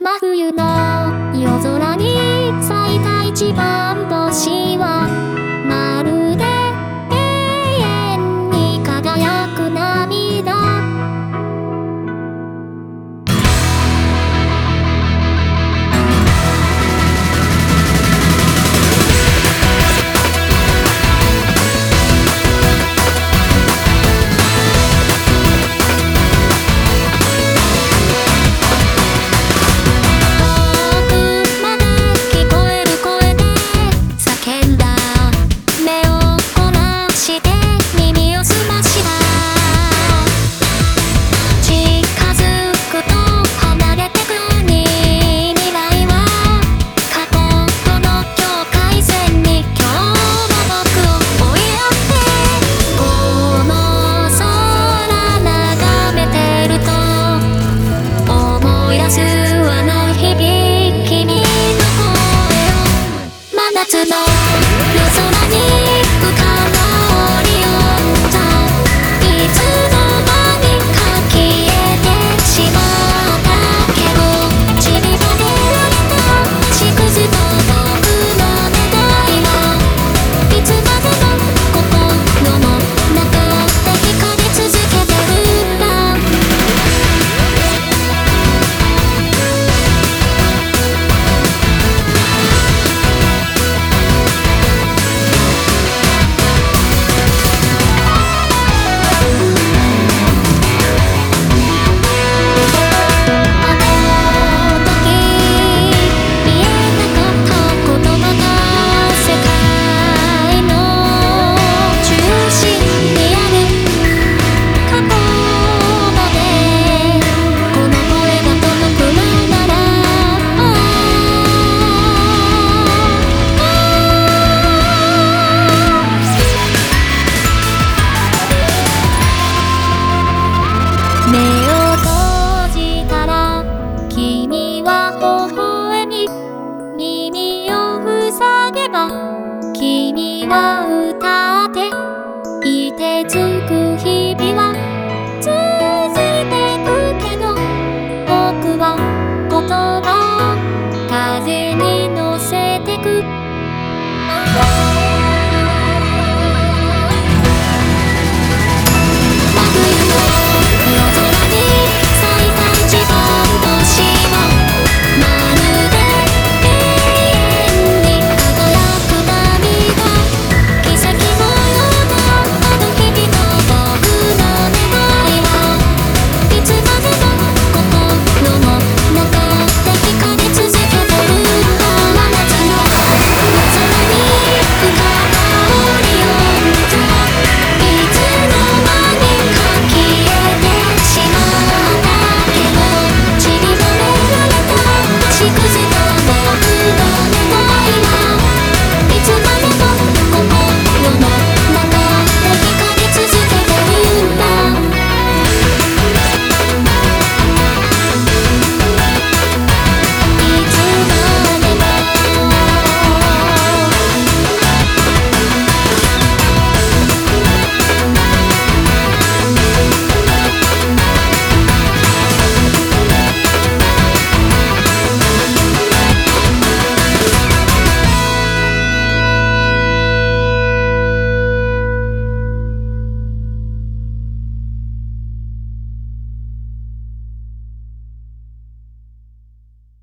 真冬の夜空に咲いた一番。そのてつく